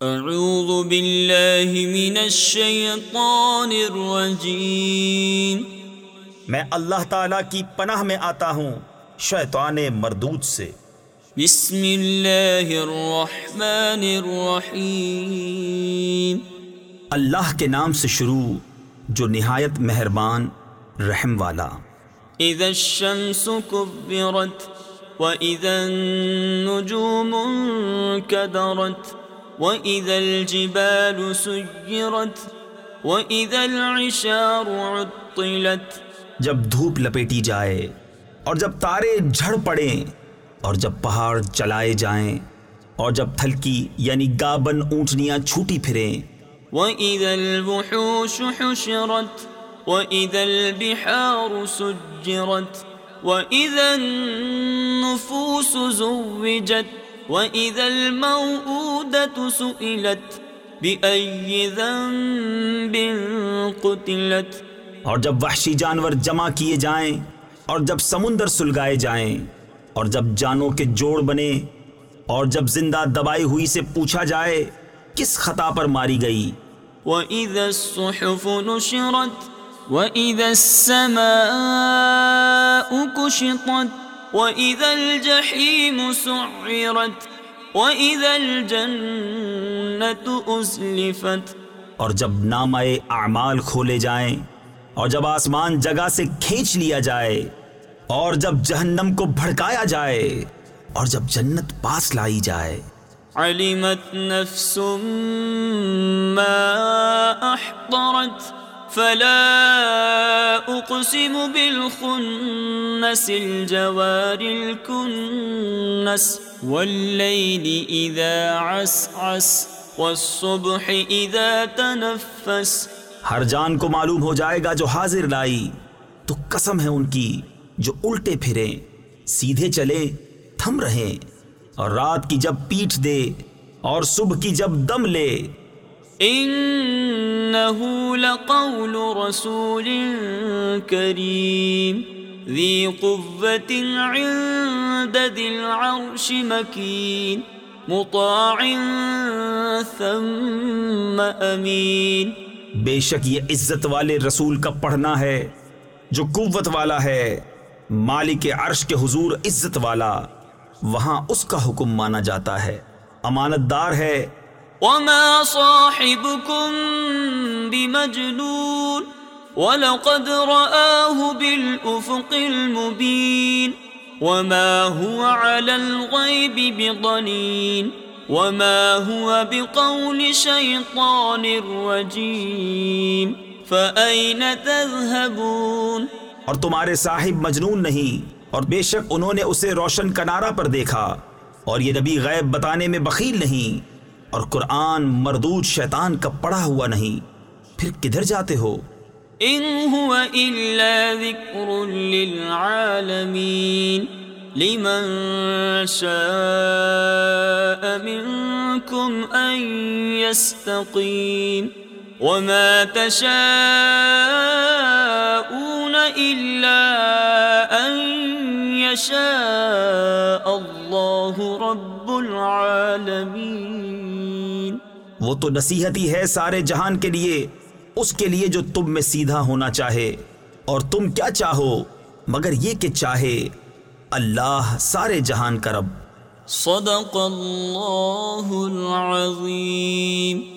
اعوذ باللہ من الشیطان الرجیم میں اللہ تعالی کی پناہ میں آتا ہوں شیطان مردود سے۔ بسم اللہ الرحمن الرحیم. اللہ کے نام سے شروع جو نہایت مہربان رحم والا۔ اذا الشمس کبرت واذا النجوم انکدرت وَإِذَا الْجِبَالُ سُيِّرَتْ وَإِذَا الْعِشَارُ عُطِّلَتْ جب دھوپ لپیٹی جائے اور جب تارے جھڑ پڑیں اور جب پہاڑ چلائے جائیں اور جب تھلکی یعنی گابن اونٹنیاں چھوٹی پھریں۔ وَإِذَا الْبُحُوشُ حُشِرَتْ وَإِذَا الْبِحَارُ سُجِّرَتْ وَإِذَا النُّفُوسُ زُوِّجَتْ وَإِذَا الْمَوْءُودَةُ سُئِلَتْ بِأَيِّ ذَنبٍ قُتِلَتْ اور جب وحشی جانور جمع کیے جائیں اور جب سمندر سلگائے جائیں اور جب جانوں کے جوڑ بنے اور جب زندہ دبائی ہوئی سے پوچھا جائے کس خطا پر ماری گئی؟ وَإِذَا الصُّحُفُ نُشِرَتْ وَإِذَا السَّمَاءُ كُشِطَتْ وَإِذَا الْجَحِيمُ سُعِّرَتْ وَإِذَا الْجَنَّةُ أُزْلِفَتْ اور جب نامہ اعمال کھولے جائیں اور جب آسمان جگہ سے کھینچ لیا جائے اور جب جہنم کو بھڑکایا جائے اور جب جنت پاس لائی جائے۔ علمت نفس ما احضرت فلا اقسم بالخنس الجوار الكنس والليل اذا عسعس والصبح اذا تنفس ہر جان کو معلوم ہو جائے گا جو حاضر لائی تو قسم ہے ان کی جو الٹے پھریں سیدھے چلے تھم رہیں اور رات کی جب پیٹھ دے اور صبح کی جب دم لے۔ انه لقول رسول كريم. ذي قوة عند ذي العرش مكين. مطاع ثم امین بے شک یہ عزت والے رسول کا پڑھنا ہے جو قوت والا ہے مالک عرش کے حضور عزت والا وہاں اس کا حکم مانا جاتا ہے امانت دار ہے۔ وما صاحبكم بمجنون ولقد رآه بالأفق المبين وما هو على الغيب بضنين وما هو بقول شيطان رجيم فأين تذهبون؟ اور تمہارے صاحب مجنون نہیں، اور بے شک انہوں نے اسے روشن کنارہ پر دیکھا، اور یہ نبی غیب بتانے میں بخیل نہیں، اور قرآن مردود شیطان کا پڑا ہوا نہیں۔ پھر کدھر جاتے ہو؟ ان هو الا ذکر للعالمین لمن شاء منكم ان يستقيم وما تشاءون الا ان يشاء الله رب العالمين وہ تو نصیحت ہی ہے سارے جہان کے لیے۔ اس کے لیے جو تم میں سیدھا ہونا چاہے اور تم کیا چاہو، مگر یہ کہ چاہے اللہ سارے جہان کا رب۔ صدق اللہ العظیم۔